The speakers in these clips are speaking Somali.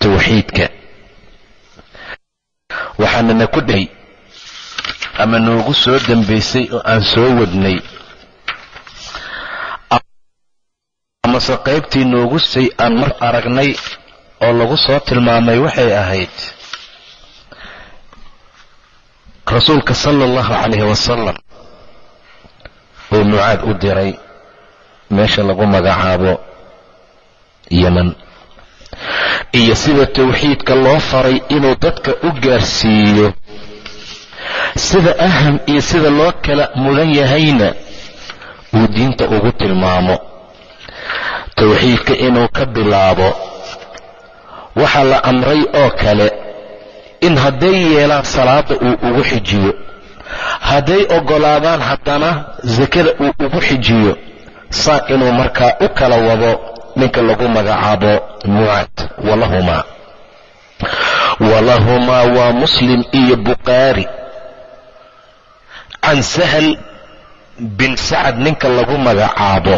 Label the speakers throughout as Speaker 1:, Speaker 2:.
Speaker 1: tawxiidka. Waxaanana ku dhahay ama noogu soo dambaysay oo aan soo wadnay amase qaybtii noogu say aan mar aragnay oo lagu soo tilmaamay waxay ahayd rasuulka sala allahu calayhi wasalam oo mucaad u diray meesha lagu magacaabo yeman iyo sida tawxiidka loo faray inuu dadka u gaarsiiyo. Sida aham iyo sida loo kala mudan yahayna uu diinta ugu tilmaamo. Tawxiidka inuu ka bilaabo waxaa la amray oo kale in hadday yeelaan salaada uu ugu xijiyo hadday oggolaadaan haddana sakada uu ugu xijiyo saa inuu markaa u kala wado ninka lagu magacaabo mucaad walahumaa walahumaa waa muslim iyo bukhaari can sahal bin sacad ninka lagu magacaabo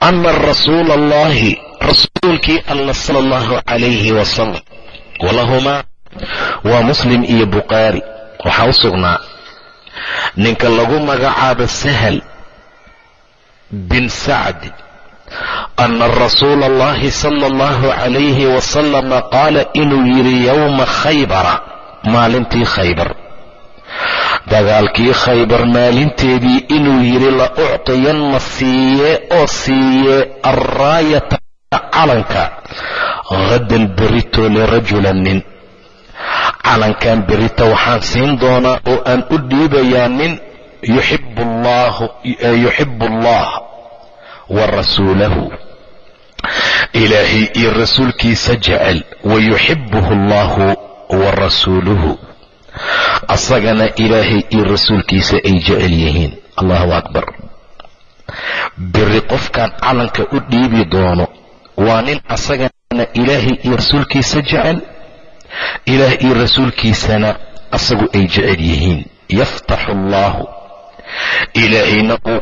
Speaker 1: ana rasuula allahi rasuulkii alla sala allahu calayhi wasalam walahumaa waa muslim iyo bukhaari waxaa u sugnaa ninka lagu magacaabo sahal bin sacd ana rasuula allahi sala allahu calayhi wasalama qaala inuu yidhi yowma khaybara maalintii khaybar dagaalkii khaybar maalinteedii inuu yidhi la uctiyanna siiye oo siiye alraayata calanka hadan berito lirajula nin calankan berita waxaan siin doonaa oo aan u dhiibayaa nin yuxibu allah wa rasuulahu ilaahay iyo rasuulkiisa jecel wayuxibuhu allahu wa rasuuluhu asagana ilaahay iyo rasuulkiisa ay jecel yihiin. Allahu akbar. Beri qofkan calanka u dhiibi doono waa nin asagana ilaahay iyo rasuulkiisa jecel? Ilaah iyo rasuulkiisana asagu ay jecel yihiin. Yaftaxu allaahu ilaahayna uu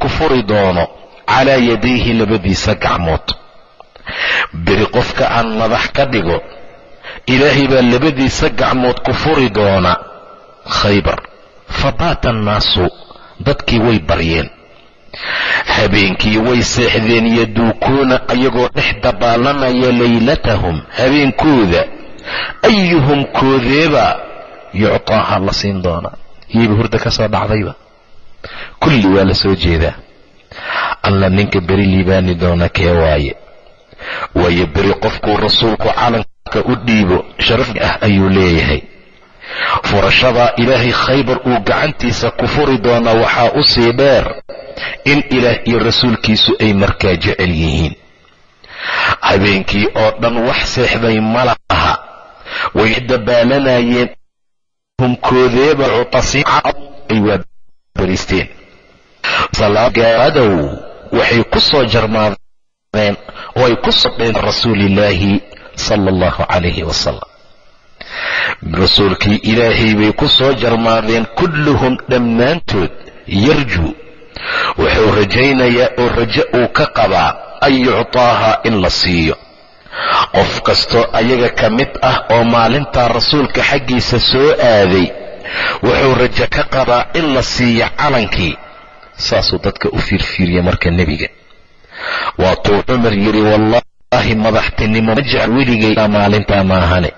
Speaker 1: ku furi doono calaa yadayhi labadiisa gacmood. Beri qofka aan madax ka dhigo ilaahay baa labadiisa gacmood ku furi doona. Khaybar. Fabaata annaasu dadkii way baryeen. Habeenkii way seexdeen yaduukuuna ayagoo dhex dabaalanaya laylatahum habeenkooda. Ayuhum koodeeba yuctaaha la siin doonaa iyaba hurda ka soo dhacdayba. Kulli waa la soo jeedaa alla ninka beri liibaani doona kee waaye. Waayo beri qofkuu rasuulku calanka u dhiibo sharaf ah ayuu leeyahay. Furashadaa ilaahay khaybar uu gacantiisa ku furi doonaa waxaa u sii dheer in ilaah iyo rasuulkiisu ay markaa jecel yihiin. Habeenkii oo dhan wax seexday ma laha. Way dabaalanayeen humkoodeeba ay waa bariisteen salaagadow waxay ku soo jarmaadeen oo ay ku soo dheen rasuulillaahi sala allahu calayhi wasalam rasuulkii ilaahay bay ku soo jarmaadeen kulluhum dhammaantood yarjuu. Wuxuu rajaynayaa oo rajo uu ka qabaa an yuctaaha in la siiyo. Qof kastoo ayaga ka mid ah oo maalintaa rasuulka xaggiisa soo aaday wuxuu rajo ka qabaa in la siiyo calankii saasuu dadka u fiirfiiriya marka nebiga. Waatuu cumar yidhi wallaahi madaxtinimo ma jecel weligay maalintaa maahane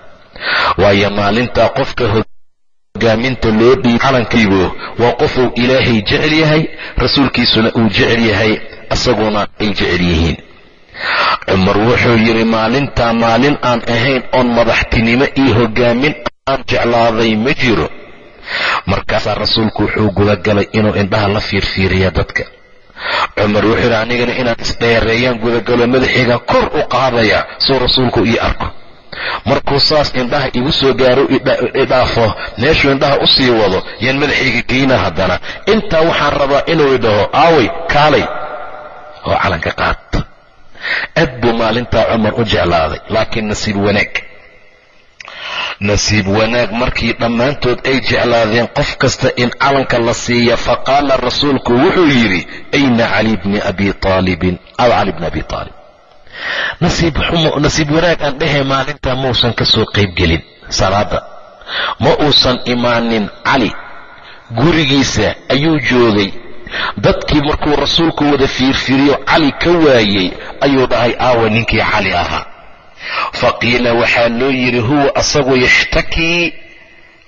Speaker 1: waayo maalintaa qofka hogaaminta loo dhiib calankiibo waa qofuu ilaahay jecel yahay rasuulkiisuna uu jecel yahay isaguna ay jecel yihiin. Cumar wuxuu yidhi maalintaa maalin aan ahayn oon madaxtinimo iyo hogaamin aan jeclaaday ma jiro markaasaa rasuulku wuxuu gudagalay inuu indhaha la fiirfiiriya dadka. Cumar wuxuu yidhi anigana inaan isdheereeyaan gudagalo madaxiiga kor u qaadaya suu rasuulku ii arko. Markuu saas indhaha igu soo gaaro idhaafo meeshuu indhaha u sii wado yaan madaxayga geyna haddana. Intaa waxaan rabaa inuu idhaho aaway kaalay oo calanka qaad aad buu maalintaa cumar u jeclaaday laakiin nasiib wanaag nasiib wanaag markii dhammaantood ay jeclaadeen qof kasta in calanka la siiya faqaala rasuulku wuxuu yidhi ayna cali bni abi aalibin aw cali bni abi aalib nasiib wanaag aan dhehe maalintaa mausan ka soo qaybgelin salaada ma uusan imaanin cali gurigiisa ayuu joogay. Dadkii markuu rasuulku wada fiirfiiriyo cali ka waayey ayuu dhahay aawa ninkii cali ahaa faqiila waxaa loo yidhi huwa asagoo yashtakii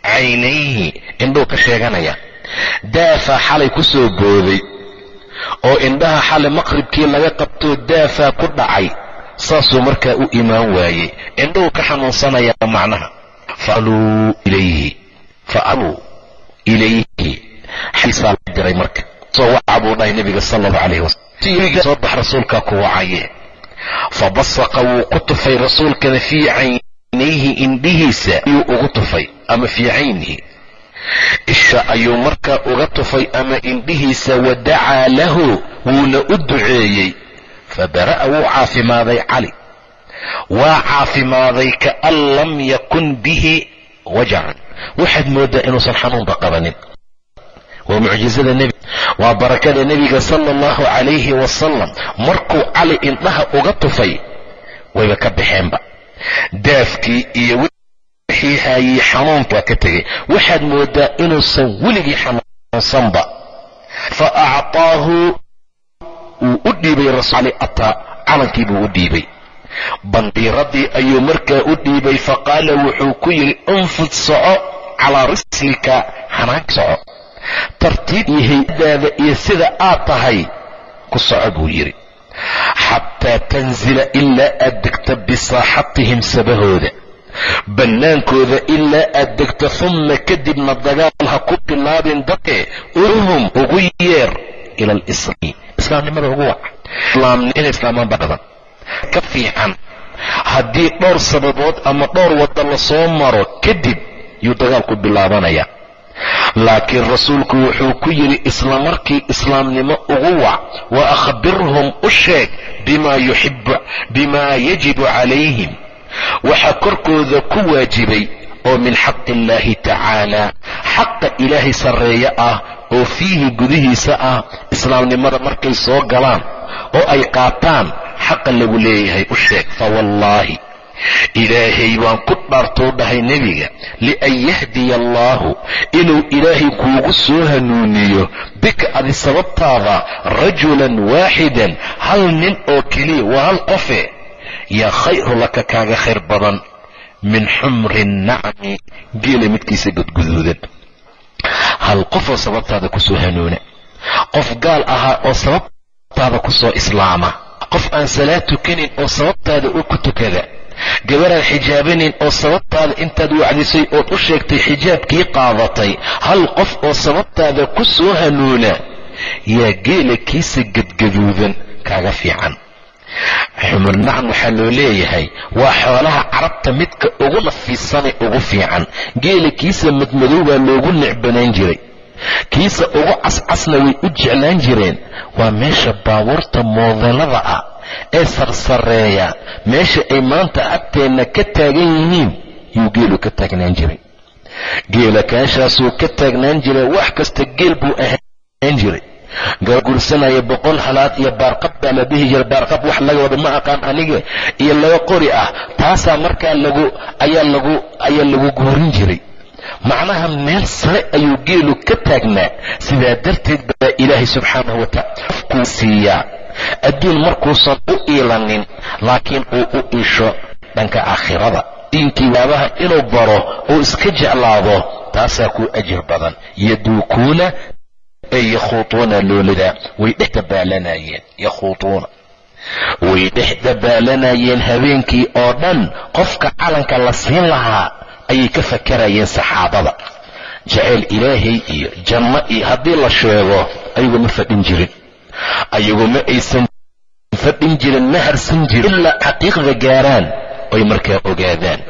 Speaker 1: caynayhi. Indhuu ka sheeganaya. Daafaa xalay ku soo booday oo indhaha xalay maqribkii laga qabtoo daafaa ku dhacay saasuu markaa u imaan waayey. Indhuu ka xanuunsanayaa macnaha. Faaluu ilayhi. Faaluu ilayhi. Xaiisaa la diray marka. Soo waca buu dhahay nebiga sala allahu calayhi wasalam soo bax rasuulkaa ku wacaye fabasaqa wuu ku tufay rasuulkana fii caynayhi indhihiisa ayuu ugu tufay ama fii caynihi isha ayuu markaa uga tufay ama indhihiisa wadacaa lahu wuuna u duceeyey fabara'a wuu caafimaaday cali waa caafimaaday kaan lam yakun bihi wajacan waxaad mooddaa inuusan xanuunba qabanin waa mucjizada nebi. Waa barakada nebiga sala allahu calayhi wasalam markuu cali indhaha uga tufay wayba ka baxeenba. Daafkii iyo wixii haayey waa ka tegay waxaad mooddaa inuusan weligii xanuunsanba. Fa acطaahu wuu u dhiibay rasuul ataa calankii buu u dhiibay. Bandiiradii ayuu markaa u dhiibay. Faqaala wuxuu ku yidhi unfud soco calaa rislika xanaanka soco tartiib iyo hay'adaada iyo sida aad tahay ku soco buu yidhi. Xataa tanzila ilaa aad degto bisaaxatihim sabahooda. Bannaankooda ilaa aad degto humma kadibna dagaal ha ku bilaabin dadke urhum ugu yeer ila alislaami islaamnimada ugu wac inay islaamaan ba dhadan ka fiican haddii dhowr sababood ama dhowr wadda la soo maro kadib yuu dagaalku bilaabanaya laakiin rasuulku wuxuu ku yidhi isla markii islaamnimo ugu wac wa akhbirhum u sheeg bimaa yajibu calayhim. Waxaa korkooda ku waajibay oo min xaqi illaahi tacaala xaqa ilaahay sarreeye ah oo fiihi gudihiisa ah islaamnimada markay soo galaan oo ay qaataan xaqa lagu leeyahay u sheeg. Fawallaahi ilaahay waan ku dhaartou dhahay nebiga lian yahdiya allaahu inuu ilaahay kuugu soo hanuuniyo. Bika adi sababtaada rajulan waaxidan hal nin oo keliya waa hal qofe yaa khayru laka kaaga khayr badan min xumri nacmi geela midkiisa gadguduudan hal qofoo sababtaada ku soo hanuuna. Qof gaal ahaa oo sababtaada ku soo islaama. Qof aan salaad tukanin oo sababtaada u ku tukada gabaraan xijaabanayn oo sababtaada intaad wacdisay ood u sheegtay xijaabkii qaadatay hal qof oo sababtaada ku soo hanuuna yaa geela kiisa gadgaduudan kaaga fiican. Xumurnacan waxaa loo leeyahay waa xoolaha carabta midka ugu nafiisanay ugu fiican. Geela kiisa madmadow baa loogu necbanaan jiray kiisa ugu cascasna way u jeclaan jireen. Waa meesha baabuurta moodalada ah ee sarsareeya. Meesha ay maanta agteenna ka taagan yihiin. Yuu geelu ka taagnaan jiray. Geela kaashaasuu ka taagnaan jiray. Wax kasta geel buu ahaan jiray. Gursanaya boqol halaad iyo baarqab baa la dhihi jiray. Baarqab wax laga wada ma aqaan aniga iyo laba qori ah. Taasaa markaa lagu ayaa lagu ayaa lagu guurin jiray macnaha meel sare ayuu geelu ka taagnaa. Sidaa darteed baa ilaahay subxaanahu watacaala qofkuu siiyaa. Adduun markuusan u iilanin laakiin uu u iisho dhanka aakhirada. Diinkii waabaha inuu baro uu iska jeclaado taasaa kuu ajir badan. Yaduukuuna ee yakhuutuuna loolada way dhex dabaalanayeen yakhuutuuna. Way dhex dabaalanayeen habeenkii oo dhan qofka calanka la siin lahaa ayay ka fakarayeen saxaabada. Jacayl ilaahay iyo janno iyo haddii la sheego ayagu ma fadhin jirin. Ayagu ma aysan fadhin jirin ma harsan jirin. Ilaa xaqiiqda gaaraan oy markaa ogaadaan.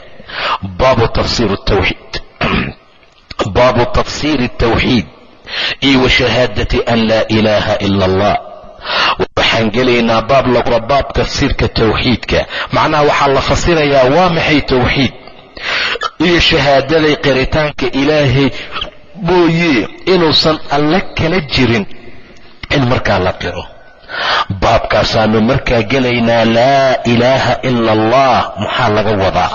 Speaker 1: Baabu tafsiir tawxiid. Baabu tafsiiri tawxiid. Iyo wa shahaadati an laa ilaaha ila allah waxaan gelaynaa baab lagura baab tafsiirka tawxiidka. Macnaha waxaa la fasirayaa waa maxay tawxiid iyo shahaadaday qiritaanka ilaahay mooye inuusan alle kala jirin in markaa la qiro. Baabkaasaanu markaa gelaynaa laa ilaaha ila allah maxaa laga wadaa?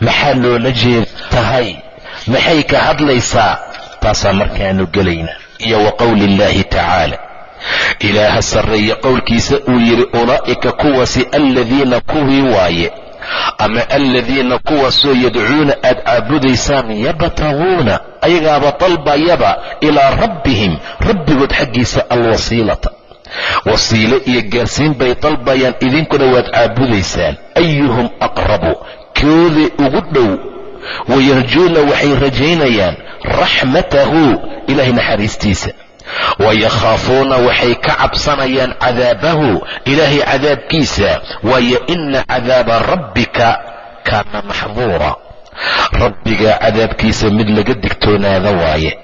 Speaker 1: Maxaa loola jeeda tahay? Maxay ka hadlaysaa? Taasaa markaanu gelaynaa. Iyo wa qowli illaahi tacaala. Ilaaha sarreeye qowlkiisa uu yidhi ulaa'ika kuwaasi aladiina kuwii waaye ama aladiina kuwaasoo yadcuuna aad caabudaysaan yabtaguuna ayagaaba dalbayaba ilaa rabbihim rabbigood xaggiisa alwasiilata. Wasiilo iyo gaarsiin bay dalbayaan idinkuna waad caabudaysaan. Ayuhum aqrabu koodii ugu dhow. Wayarjuuna waxay rajaynayaan raxmatahu ilaahay naxariistiisa wayakhaafuuna waxay ka cabsanayaan cadaabahu ilaahay cadaabkiisa waayo ina cadaaba rabbika kaana maxduura rabbiga cadaabkiisa mid laga digtoonaada waaye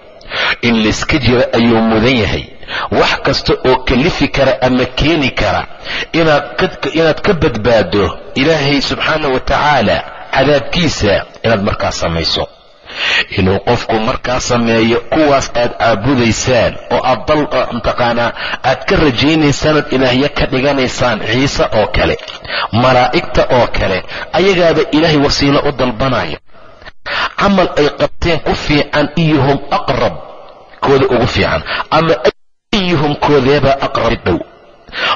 Speaker 1: in layska jiro ayuu mudan yahay wax kasta oo kalifi kara ama keeni kara inaad ka badbaado ilaahay subxaana wa tacaala cadaabkiisa inaad markaa samayso inuu qofku markaa sameeyo kuwaas aad caabudaysaan oo aad dal mataqaanaa aad ka rajaynaysaan ood ilaahyo ka dhiganaysaan ciise oo kale malaa'igta oo kale ayagaaba ilaahay wasiilo u dalbanaya camal ay qabteen ku fiican iyuhum aqrab kooda ugu fiican. Ama ayuhum koodeebaa aqrab dhow.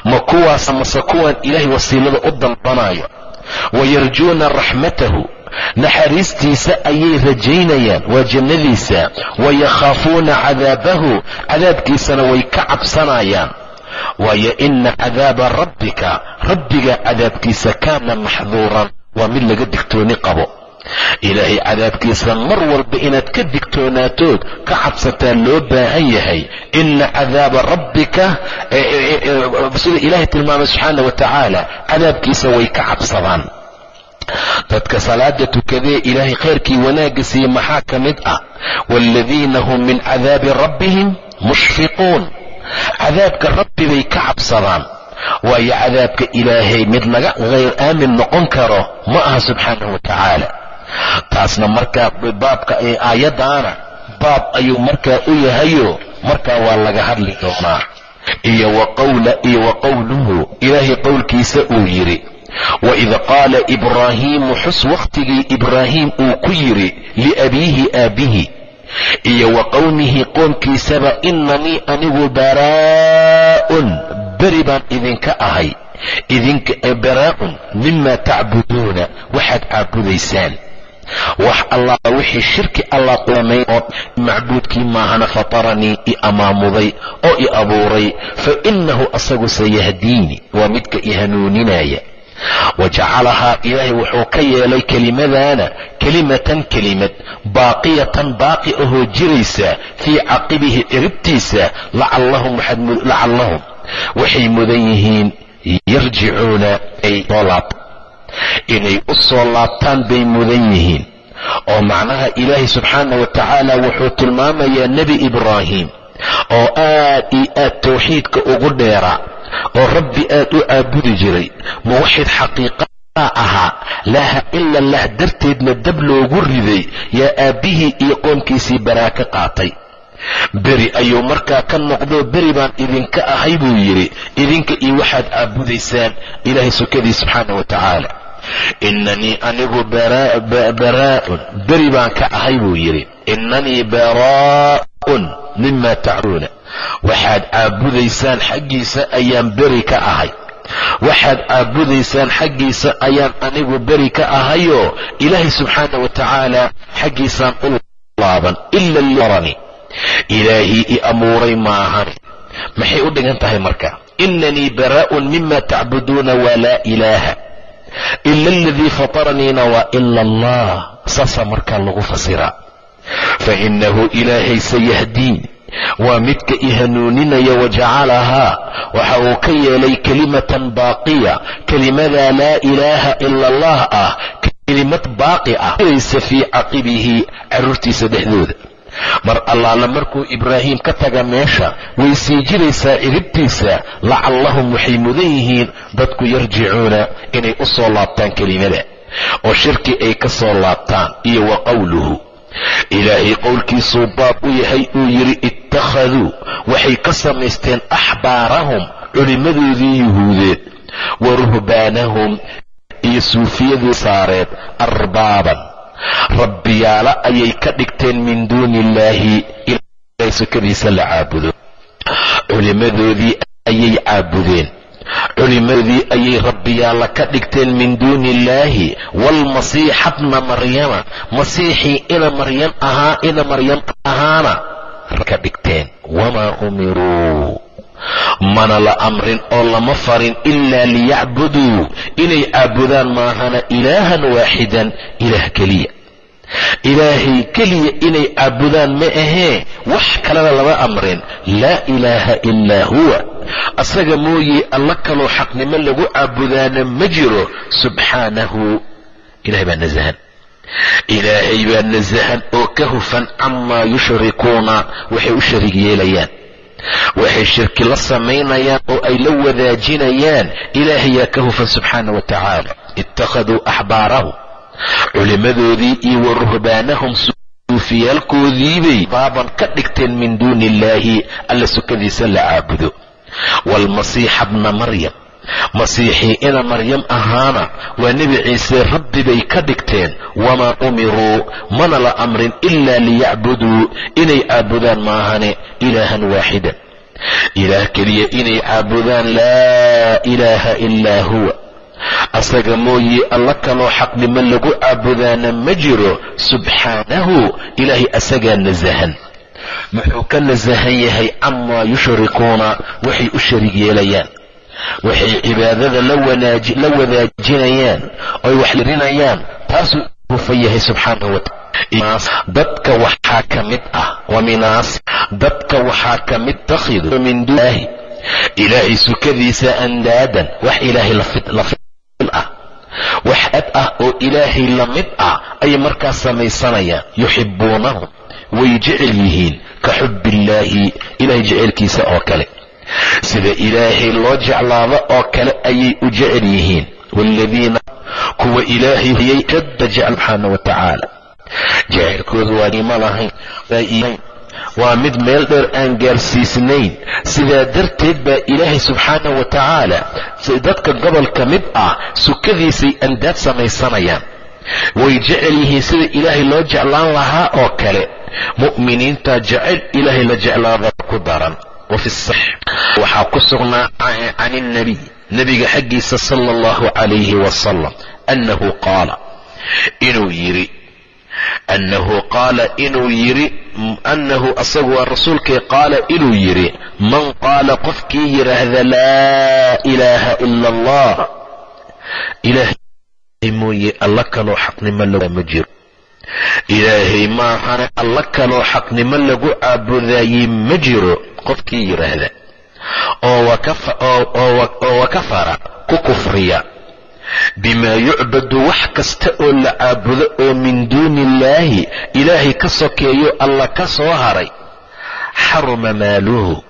Speaker 1: Ma kuwaas mase kuwaan ilaahay wasiilada u dalbanayo wayarjuuna raxmatahu naxariistiisa ayay rajaynayaan waa jannadiisa. Wayakhaafuuna cadaabahu cadaabkiisana way ka cabsanayaan. Waayo ina cadaaba rabbika rabbiga cadaabkiisa kaana maxduuran waa mid laga digtooni qabo. Ilaahay cadaabkiisa mar walba inaad ka digtoonaatood ka cabsataa loo baahan yahay. Ina cadaaba rabbika sida ilaahay tilmaamay subxaana wa tacaala cadaabkiisa way ka cabsadaan dadka salaada tukadee ilaahay khayrkii wanaagga siiye maxaa ka mid ah? Waaladiina hum min cadaabi rabbihim mushfiquun. Cadaabka rabbi bay ka cabsadaan. Waayo cadaabka ilaahay mid laga hayr aamin noqon karo ma aha subxaanahu wa tacaala. Taasna markaa baabka ee aayaddaana baab ayuu markaa u yahayo markaa waa laga hadli doonaa. Iyo wa qowluhu ilaahay qowlkiisa uu yidhi waid qaala ibraahiimu xus wakhtigii ibraahiim uu ku yidhi liabiihi aabbihi iyo wa qowmihi qoomkiisaba inanii anigu baraa'un beri baan idinka ahay idinka baraa'un mima tacbuduuna waxaad caabudaysaan wax allah wixii shirki allah qulamay oo macbuudkii maahana fataranii i amaamuday oo i abuuray fa innahu asagu sayahdiini waa midka i hanuuninaya wa jacalahaa ilaahay wuxuu ka yeelay kelimadaana kelimatan kelimad baaqiyatan baaqi ahoo jiraysa fii caqibihi ciribtiisa lacallahum waxay mudan yihiin yarjicuuna ay soo laabta inay u soo laabtaan bay mudan yihiin oo macnaha ilaahay subxaana wa tacaala wuxuu tilmaamayaa nebi ibraahim oo aad iyo aad tawxiidka ugu dheera oo rabbi aad u caabudi jiray muwaxid xaqiiqaa ahaa laaha ila lah darteedna dab loogu riday yaa aabbihii iyo qoomkiisii baraaka qaatay. Beri ayuu markaa ka noqdoo beri baan idinka ahay buu yidhi idinka iyo waxaad caabudaysaan ilaahay sukadii subxaana wa tacaala. Inanii anigu baraa'un beri baan ka ahay buu yidhi inanii baraa'un mima tacbuduuna waxaad caabudaysaan xaggiisa ayaan beri ka ahay. Waxaad caabudaysaan xaggiisa ayaan anigu beri ka ahayoo ilaahay subxaana wa tacaala xaggiisaan u laaban ila lrani ilaahii i abuuray maahan. Maxay u dhigan tahay marka? Inanii baraa'un mima tacbuduuna walaa ilaaha. Ila aladii fataraniina waa ila allah. Saasaa markaa lagu fasiraa fa inahu ilaahay sayahdiin waa midka i hanuuninaya wajacalahaa waxa uu ka yeelay kelimatan baaqiya kelimadaa laa ilaaha ila allah ah kelimad baaqi ah fii caqibihi carruurtiisa dhexdooda mar allaala markuu ibraahim ka taga meesha way sii jiraysaa ciribtiisa lacallahum waxay mudan yihiin dadku yarjicuuna inay u soo laabtaan kelimada oo shirki ay ka soo laabtaan iyo wa qowluhu ilaahay qowlkiisuu baab u yahay uu yidhi ittakhaduu. Waxay ka samaysteen axbaarahum culimmadoodii yuhuudeed wa ruhbaanahum iyo suufiyadii saareed arbaaban. Rabbiyaalo ayay ka dhigteen min duuni illaahi ilahay sukadiisa la caabudo culimmadoodii ayay caabudeen culimmadii ayay rabbiyaalla ka dhigteen min duuni illaahi waalmasiixa bna maryama masiixii ina maryam ahaa ina maryam ahaana ka dhigteen. Wamaa umiruu mana la amrin oo lama farin ilaa liyacbuduu inay caabudaan maahana ilaahan waaxidan ilaah keliya. Ilaahay keliya inay caabudaan ma ahee wax kalena lama amrin. Laa ilaaha ilaa huwa asaga mooye alla kaloo xaqnimo lagu caabudaana ma jiro subxaanahu ilahay baa nasahan. Ilaahay baa nasahan oo ka hufan camaa yushrikuuna waxay u shariig yeelayaan. Waxay shirki la samaynayaan oo ay la wadaajinayaan. Ilaahayaa ka hufan subxaana wa tacaala. Ittakhaduu axbaarahum culimmadoodii iyo wa ruhbaanahum suufiyaalkoodiibay baaban ka dhigteen min duuni illaahi alla sukadiisa la caabudo waalmasiixa bna maryam masiixii ina maryam ahaana waa nebi ciise rabbi bay ka dhigteen wamaa umiruu mana la amrin ilaa liyacbuduu inay caabudaan maahane ilaahan waaxidan ilaah keliya inay caabudaan laa ilaaha ilaa huwa asaga mooye alla kaloo xaqnimo lagu caabudaana ma jiro subxaanahu ilaahay asagaa nasahan muxuu ka nasahan yahay camaa yushrikuuna waxay u sharig yeelayaan. Waxay cibaadada la wadaajinayaan oy wax lirinayaan taasuu hufan yahay wataala dadka waxaa ka mid ah wa minaas dadka waxaa ka mid takhidu min duunilaahi ilaahay sukadiisa andaadan wax ilaahay la ah. Wax ad ah oo ilaahay la mid ah ayay markaas samaysanayaan yuxibbuunahum way jecel yihiin ka xubbi illaahi ilahay jecelkiisa oo kale. Sida ilaahay loo jeclaado oo kale ayay u jecel yihiin. Waaladiina kuwa ilaahay hayay jadda jecel subxaana wa tacaala. Jecelkoodu waa niimo lahayn waa mid meel dheer aan gaarsiisnayn. Sidaa darteed baa ilaahay subxaana wa tacaala dadka gobolka mid ah sukadiisay andaad samaysanayaan way jecel yihiin sida ilaahay loo jeclaan lahaa oo kale. Mu'miniinta jecel ilaahay la jeclaada ku daran. Wa fi sax waxaa ku sugnaa can ilnabiy nebiga xaggiisa sala allahu calayhi wasalam annahu qaala inuu yidhi annahu qaala inuu yidhi annahu asagu waa rasuulkii qaala inuu yidhi man qaala qofkii yidhaahda laa ilaaha ila allah mooye alla kaloo xaqnimo lagu ma jiro. Ilaahay maahane alla kaloo xaqnimo lagu caabudaayey ma jiro qofkii yidhaahda oo wakafara ku kufriya. Bimaa yucbadu wax kasta oo la caabudo oo min duuni illaahi ilaahay ka sokeeyo alla ka soo haray. Xaruma maaluhu.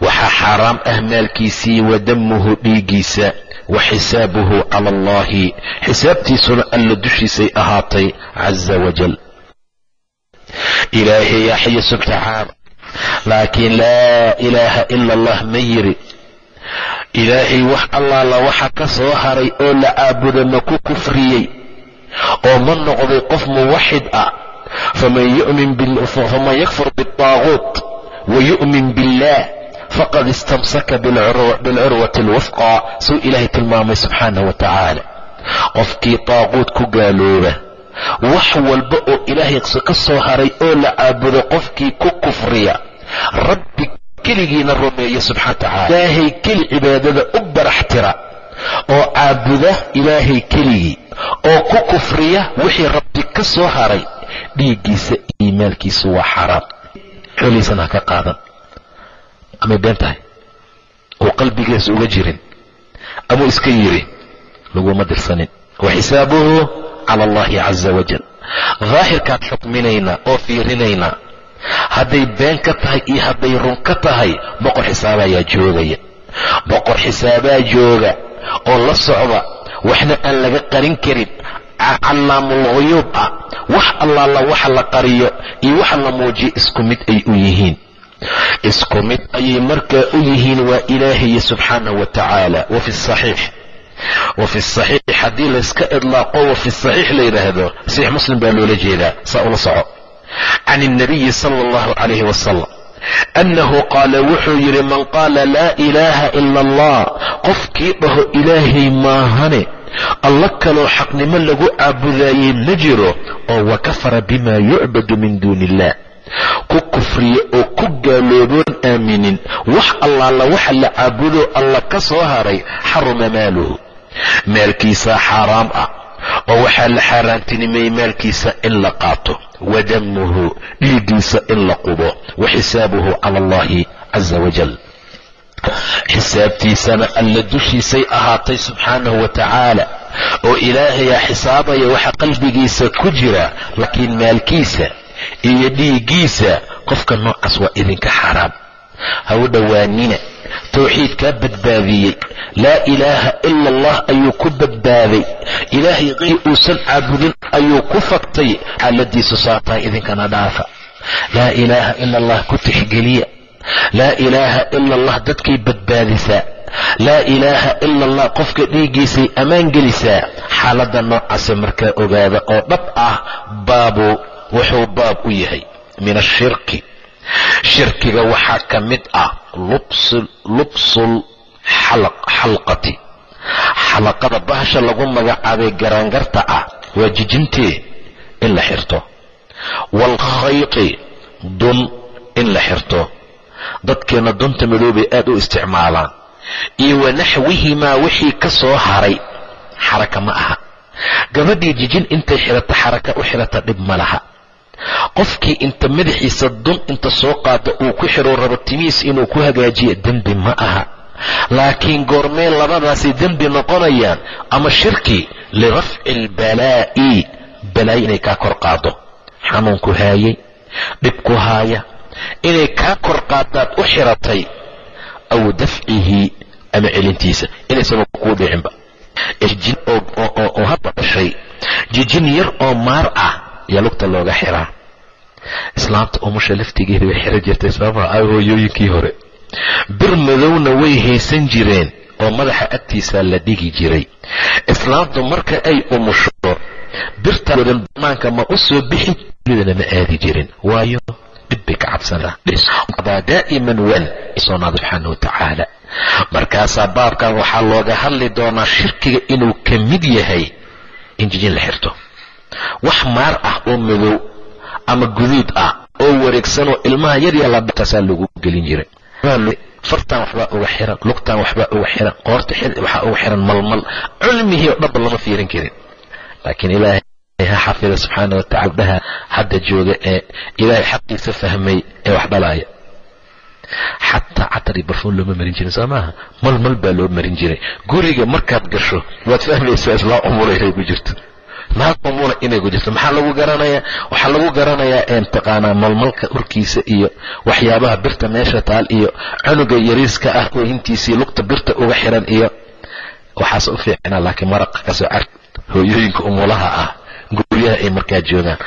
Speaker 1: Waxaa xaaraam ah maalkiisii wa damuhu dhiiggiisa wa xisaabuhu cala allahi. Xisaabtiisuna alla dushiisay ahaatay casa wajal ilaahay yaxya subtacaala laakiin laa ilaaha ila allah ma yiri. Ilaahay wax allaala waxa ka soo haray oo la caabuda ma ku kufriyey. Oo ma noqday qof muwaxid ah. Faman yakfur biاltaaguut wayu'min yu'min faqad istamsaka bilcurwati اlwafqa suu ilaahay tilmaamay subxaanah wa tacaala qofkii taaquud ku gaalooba wax walba oo ilaahay ka soo haray oo la caabudo qofkii ku kufriya rabbi keligiina rumeeya subxana wa tacala ilaahay keli cibaadada u baraxtira oo caabuda ilaahay keligii oo ku kufriya wixii rabbi ka soo haray dhiiggiisa iyo maalkiisu waa xaraam xoolihiisana ha ka qaadan amay been tahay? Oo qalbigiisa uga jirin. Amuu iska yidhi laguma dirsanin. Wa xisaabuhu cala allahi caza wajal daahirkaan xukminaynaa oo fiirinaynaa hadday been ka tahay iyo hadday run ka tahay boqor xisaabayaa joogaya. Boqor xisaabaa jooga oo la socda waxna aan laga qarin karin callaamul huyuub ah. Wax allaala waxa la qariyo iyo waxa la muujiyo isku mid ay u yihiin isku mid ayay markaa u yihiin waa ilaahaye subxaana wa tacaala wa fi saxiix. Wa fi saxiix. Haddii layska idlaaqo wa fi saxiix la yidhaahdo saxiix muslim baa loola jeedaa. Saa ula soco. Can ilnabiyi sala allahu calayhi wasalam annahu qaala wuxuu yidhi man qaala laa ilaaha ila allah. Qofkii dhaho ilaahay maahane. Alla kaloo xaqnimo lagu caabudaayey ma jiro oo wa kafara bima yucbadu min duuni illah ku kufriya oo ku gaalooboon aaminin. Wax allaala waxa la caabudo alla ka soo haray xaruma maaluhu. Maalkiisaa xaaraam ah oo waxaa la xaaraantinimeeyey maalkiisa in la qaato. Wa damuhu dhiiggiisa in la qubo. Wa xisaabuhu cala allahi caza wajal xisaabtiisana alla dushiisay ahaatay subxaanahu wa tacaala. Oo ilaahayaa xisaabaya waxa qalbigiisa ku jira laakiin maalkiisa iyo dhiiggiisa qofka noocaas waa idinka xaaraam ha u dhowaanina. Towxiidkaa badbaadiyey. Laa ilaaha ila allah ayuu ku badbaaday. Ilaahay qeyr uusan caabudin ayuu ku faktay xaaladiisu saataa idinkana dhaafa. Laa ilaaha ila allah ku tixgeliya. Laa ilaaha ila allah dadkay badbaadisaa laa ilaaha ila allah qofka dhiiggiisay ammaan gelisaa. Xaaladda noocaasa markaa ogaada oo dhab ah baabu wuxuu baab u yahay min ashirki shirkiga waxaa ka mid ah lubsul xalqati. Xalaqada bahasha lagu magacaabay garaangarta ah waa jijintee in la xirto. Waalkhayti dun in la xirto. Dadkeenna dunta madoobay aad u isticmaalaan. Iyo wanaxwihimaa wixii ka soo haray xaraka ma aha. Gabadhii jijin intay xidhata xaraka u xidhata dhib ma laha qofkii inta madaxiisa dun inta soo qaada uu ku xidho rabo timiis inuu ku hagaajiyo dembi ma aha. Laakiin goormee labadaasi dembi noqonayaan ama shirki lirafci albalaa'i balaayo inay kaa kor qaado xanuunku haayay dhib ku haaya inay kaa kor qaadaad u xiratay aw dafcihi ama celintiisa inaysaba kuu dhicinba oo hadda jijin yar oo maar ah ayaa lugta looga xiraa islaamta umusha laftigeeda way xiro jirtay sababa ay hooyooyinkii hore. Bir madowna way haysan jireen oo madaxa agtiisaa la dhigi jiray. Islaamtu marka ay umusho birtaadan banaanka ma u soo bixin dana ma aadi jirin. Waayo dhib bay ka cabsanaa. Daa'iman wan soonaada subxaana wa tacaala. Markaasaa baabkan waxaa looga hadli doonaa shirkiga inuu ka mid yahay in jijin la xirto. Wax maar ah oo madow ama guduud ah oo wareegsanoo ilmaha yarya labakaasaa lagu gelin jiray. Fartan waxbaa uga xiran lugtan waxbaa uga xiran qoorta waxaa uga xiran malmal cilmihii o dhanba lama fiirin karin. Laakiin ilaahay ha xafida subxaana watacala dhaha hadda jooga ee ilaahay xaqiisa fahmay ee wax dhalaaya. Xataa catar iyo barfuun looma marin jirin soo maaha malmal baa loo marin jiray. Guriga markaad gasho waad fahmaysaa islaa umula inay ku jirto naag umula inay ku jirto maxaa lagu garanayaa? Waxaa lagu garanayaa taqaanaa malmalka urkiisa iyo waxyaabaha birta meesha taal iyo cunuga yariiska ah oo intiisii lugta birta uga xiran iyo waxaas u fiicnaa laakiin maraqa ka soo car hooyooyinka umulaha ah guryaha ay markaa joogaan.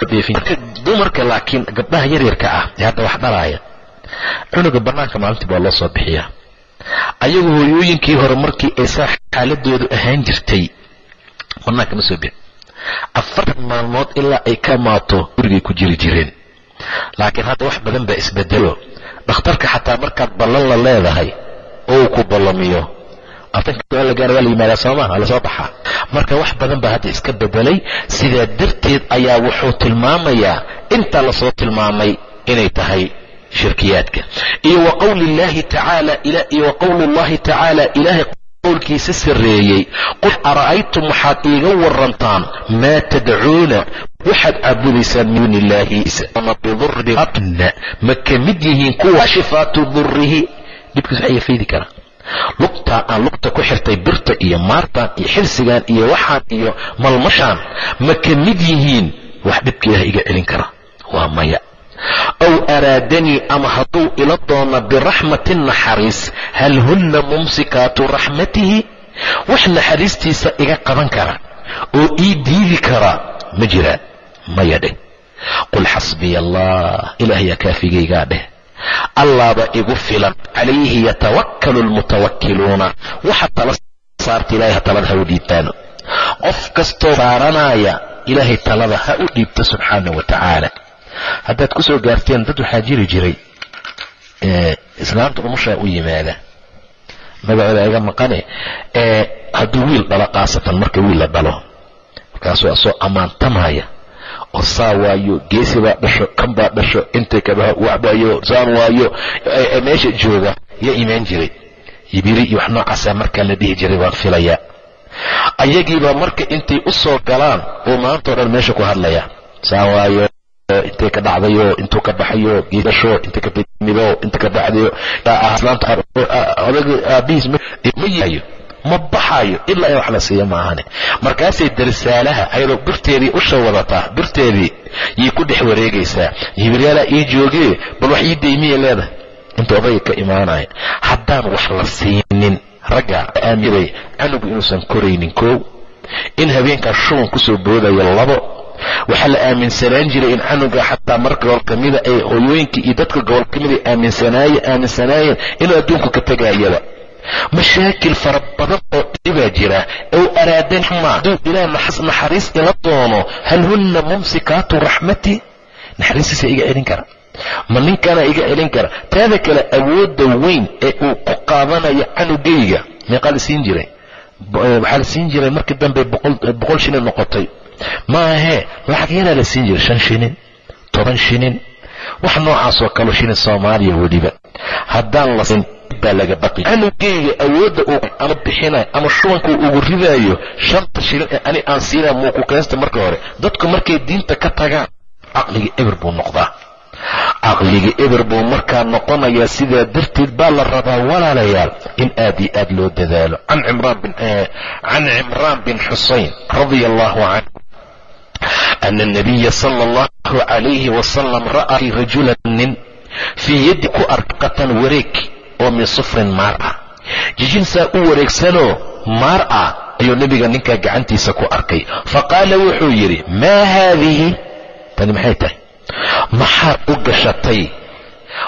Speaker 1: Dumarka laakiin gabdhaha yaryarka ah ee hadda wax dhalaaya cunuga banaanka maalintii baa loo soo bixiyaa. Ayagu hooyooyinkii hore markii ay saa xaaladoodu ahaan jirtay banaanka ma soo bixin afartan maalmood ilaa ay ka maato gurigay ku jiri jireen. Laakiin hadda wax badan baa isbedelo dhakhtarka xataa markaad ballan la leedahay oo uu ku ballamiyo. La gaara waa la yimaadaa sooma waa la soo baxaa marka wax badan baa hadda iska bedelay sidaa darteed ayaa wuxuu tilmaamayaa intaa la soo tilmaamay inay tahay shirkiyaadka. Iyo wa qowli llahi tacaala iyo wa qowlu llahi tacaala ilaahay qowlkiisa sarreeyey. Qul ara'aytum waxaad iiga warantaan maa tadcuuna waxaad caabudaysaan min duuni ma ka mid yihiin kuwa shifaatu durihi dhibkiis waxay faydi karaa lugtaa aan lugta ku xirtay birta iyo maartan iyo xilsigan iyo waxaan iyo malmashaan ma ka mid yihiin? Wax dhibka ilaah iga celin kara. Waa maya aw araadanii ama hadduu ila doono biraxmatin naxariis hal hunna mumsikaatu raxmatihi? Wax naxariistiisa iga qaban kara oo ii diidi kara ma jiraan maya dheh. Qul xasbiya allah ilaahayaa kaafigaygaa dheh. Allaaba igu filan calayhi yatawakkalu lmutawakkiluuna waxa tala saarta ilahay ha talada ha u dhiibtaano. Qof kastoo saaranaya ilaahay talada ha u dhiibto subxaana wa tacaala haddaad ku soo gaarteen dad waxaa jiri jiray islaamta umushaa u yimaada. Magacooda iga maqane hadduu wiil dhalo khaasatan marka wiil la dhalo. Markaasuu asoo ammaantamaya. Oo saa waayo geesi baa dhasho kan baa dhasho intay kabaha waxbaayo saan waayo meesha jooga yaa imaan jiray. Yibiri iyo wax noocaasaa markaa la dhihi jiray baan filayaa. Ayagiibaa marka intay u soo galaan uu maantao dhan meesha ku hadlaya saa waayo intay ka dhacdayo intuu ka baxayo geedasho inta ka mido inta ka baxdayo odag aabihiis ma yahayo ma baxaayo ilaa in wax la siiya maahane. Markaasay darsaalaha ayadoo birteedii usha wadataa birteedii yay ku dhex wareegaysaa. Hibiryaalaa ii joogee bal wax ii daymiyay leedahay. Inta odayga ka imaanaya haddaan wax la siinin ragga aaminay canugu inuusan koraynin koow in habeenkaa shuban ku soo boodayo labo waxaa la aaminsanaan jiray in canuga xataa mar gobol kamida ay hooyooyinka iyo dadka gobol ka mid ay aaminsanaayeen inuu adduunku ka tegayaba mashaakil fara badan oo dhibaa jira. Ow araadan ma hadduu ilaah naxariis ila doono hal hunna mumsikaatu raxmati? Naxariistiisa iga celin kara. Ma ninkaana iga celin kara. Taada kale awoodda weyn ee uu ku qaadanayo canugayga meeqaa la siin jiray. Waxaa la siin jiray markii dambe boqol shilin noqotay maahee lacag yaraa la siin jiray shan shilin toban shilin wax noocaasoo kaleo shilin soomaaliya weliba. Haddaan la siin baa laga baqi. Canugayga awoodda uu ama bixinayo ama shubanka uu ugu ridaayo shanta shilin ee ani aan siinaya muu ku keensta marka hore. Dadku markay diinta ka tagaan caqliga eber buu noqdaa. Caqliga eber buu markaa noqonayaa sidaa darteed baa la rabaa walaalayaal in aad iyo aad loo dadaalo. Can cimraan bin xusayn radia allahu canhu ana nabiya sala allahu calayhi wasalam ra'aa rajulan nin fii yaddi ku arkatan wareeg oo min sufrin maar ah jijin saa u wareegsanoo maar ah ayuu nebiga ninkaa gacantiisa ku arkay faqaala wuxuu yidhi maa haadihi tani maxay tahay maxaad u gashatay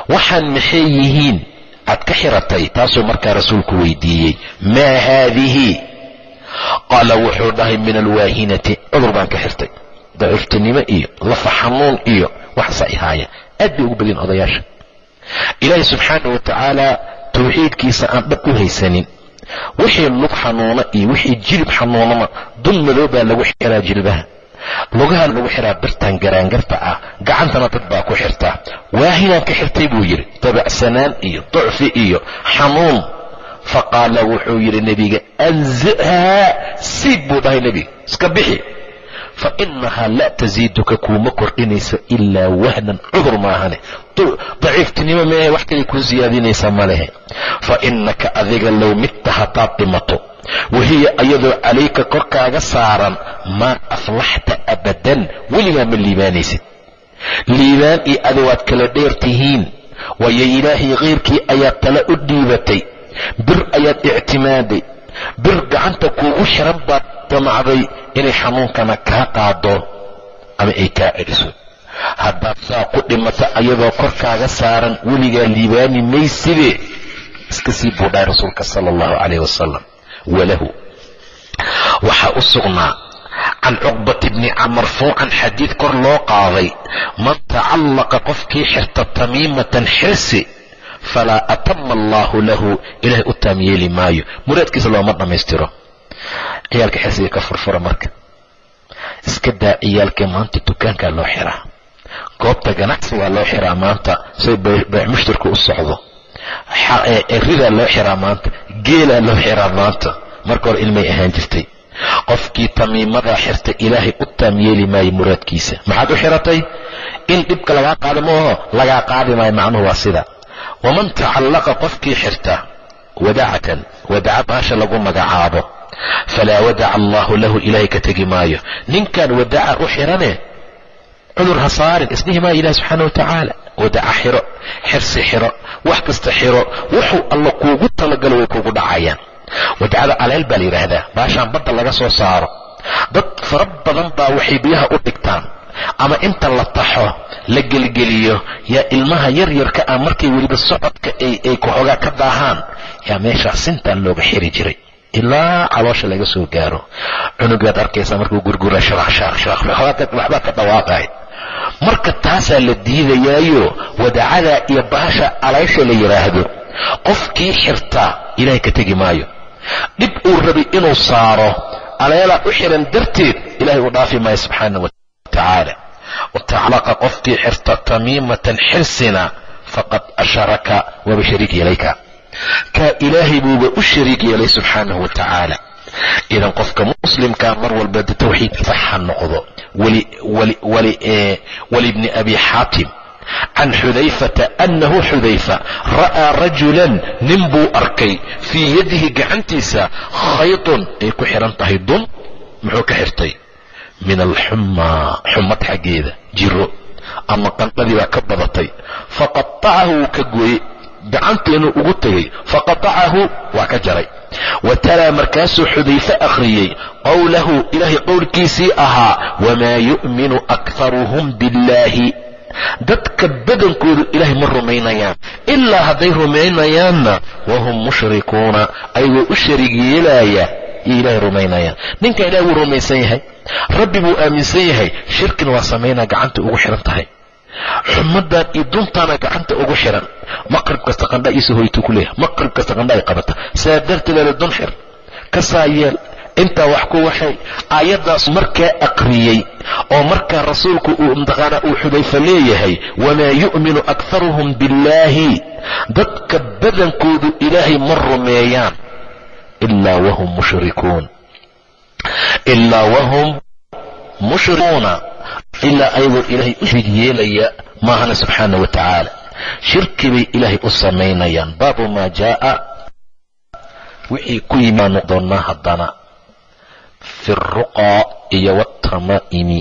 Speaker 1: waxaan maxay yihiin aad ka xiratay taasuu markaa rasuulku weydiiyey maa haadihi qaala wuxuu dhahay min alwaahinati. Cudur baan ka xirtay. Daciiftinimo iyo lafa xanuun iyo waxaasa ihaaya aad bay ugu badiyeen odayaasha. Ilaahay subxaana wa tacaala tawxiidkiisa aan dhab u haysanin. Wixii lug xanuuna iyo wixii jilib xanuunama dun madow baa lagu xiraa jilbaha. Lugaha lagu xiraa birtan garaangarta ah gacantana dad baa ku xirtaa. Waahinaan ka xirtay buu yidhi dabacsanaan iyo ducfi iyo xanuun faqaala wuxuu yidhi nebiga anzihaa siib buu dhahay nebiga iska bixi. Fa inahaa laa tasiiduka kuuma kordhinaysa ilaa wahnan cudur maahane daciiftinimo meehe wax kalay kuu siyaadinaysa ma lehe. Fa inaka adiga low midta haddaad dhimato. Wahiya ayadoo calayka korkaaga saaran maa aflaxta abadan weligaa ma liibaanaysid. Liibaan iyo adi waad kala dheer tihiin. Waayo ilaahay khayrkii ayaad tala u dhiibatay bir ayaad ictimaaday bir gacanta kuugu xiran baad damacday inay xanuunkana kaa qaado. Ama ay kaa celiso. Haddaad saa ku dhimato ayadoo korkaaga saaran weligaa liibaani mayside iska sii buu dhahay rasuulka sala allahu calayh wasalam walahu. Waxaa u sugnaa can cuqbat bni marfuucan xadiid kor loo qaaday. Man tacallaqa qofkii xirta tamiimatan xirsi falaa atama allaahu lahu ilahay u taam yeeli maayo muraadkiisa looma dhammaystiro ciyaalka xirsiga ka furfura marka iska daa ciyaalka maanta dukaankaa loo xiraa goobta ganacsigaa loo xiraa maanta say bayc u socdo ridaa loo xiraa maanta geelaa loo xiraa maanta marka hore ilmay ahaan jirtay qofkii tamiimadaa xirta ilaahay u taam yeeli maayo muraadkiisa maxaad u xiratay in dhibka lagaa qaadi maaho lagaa qaadi maayo macnuhu waa sida waman tacallaqa qofkii xirta wadacatan wadaca baasha lagu magacaabo falaa wadaca allaahu lahu ilaahay ka tegi maayo ninkan wadaca u xirane cudur ha saarin isdhihi maayo ilahi subxaana wa tacaala wadaca xiro xirsi xiro wax kasta xiro wuxuu alla kuugu talagalo way kuugu dhacayaan wadacada aleel baa la yidhaahdaa baashaan badda laga soo saaro dad fara badan baa waxay biyaha u dhigtaan ama inta la taxo la gelgeliyo yaa ilmaha yaryarka ah markay weliba socodka ay kaxoogaa ka daahaan yaa meeshaa sintaan looga xiri jiray. Ilaa caloosha laga soo gaaro. Cunugaad arkaysaa markuu gurgura waxbaa ka dhawaaqay. Marka taasaa la diidayaayo wadacadaa iyo baasha aleesha la yidhaahdo qofkii xirtaa ilaahay ka tegi maayo. Dhib uu rabay inuu saaro aleelaa u xiran darteed ilahay uu dhaafi maayo subxaana wa tacaala wataclaqa qofkii xirta tamiimatan xirsina faqad asharaka waaba shariik yeelayka kaa ilaahay buuba u shariik yeelay subxaanahu wa tacaala idan qofka muslimkaa mar walba tawxiid saxa noqdo walibni abi xaatim can xudayfata annahu xudayfa ra'aa rajulan nin buu arkay fii yadihi gacantiisa khaytun ay ku xihan tahay dun muxuu ka xirtay min alxummaa xumad xaggeeda jiro ama qandhadii baa ka badatay. Faqatacahu wuu ka gooyey gacanteenu ugu tegay faqatacahu waa ka jaray. Wa talaa markaasuu xudayfe akhriyey qowlahu ilaahay qowlkiisii ahaa wamaa yu'minu akharuhum biاllaahi dadka badankoodu ilaahay ma rumaynayaan ilaa hadday rumaynayaanna wahum mushrikuuna ayagoo u shariig yeelaaya iyo ilaahay rumaynayaan ninkan ilahay wuu rumaysan yahay rabbi buu aaminsan yahay shirkina waa samaynaa gacanta ugu xihan tahay. Xumadan iyo duntaana gacanta ugu xihan maqrib kasta qandha iisa hoytuu ku leeyahay. Maqrib kasta qandha ay qabata saa darteeda dun xir. Ka saa yeel intaa wax ku waxay. Aayaddaas markaa aqriyey oo markaa rasuulku uu imtixaana uu xudayfa leeyahay wamaa yu'minu akharuhum billaahi. Dadka badankoodu ilaahay ma rumeeyaan ilaa wahum mushrikuun ilaa wahum mushrikuuna ilaa ayagoo ilaahay u shrig yeelaya maahana subxaana wa tacaala shirki bay ilaahay u samaynayaan baabu maa jaaa wixii ku yimaanu doonnaa haddana fi alruqaa iyo waatamaa'imi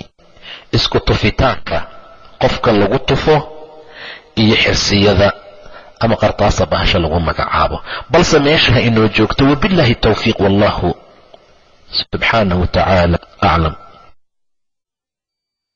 Speaker 1: isku tufitaanka qofka lagu tufo iyo xirsiyada ama qartaasa bahasha lagu magacaabo. Balse meesha ha inoo joogto wabiاllahi tawfiiq wallahu subxaanahu wa tacaala aclam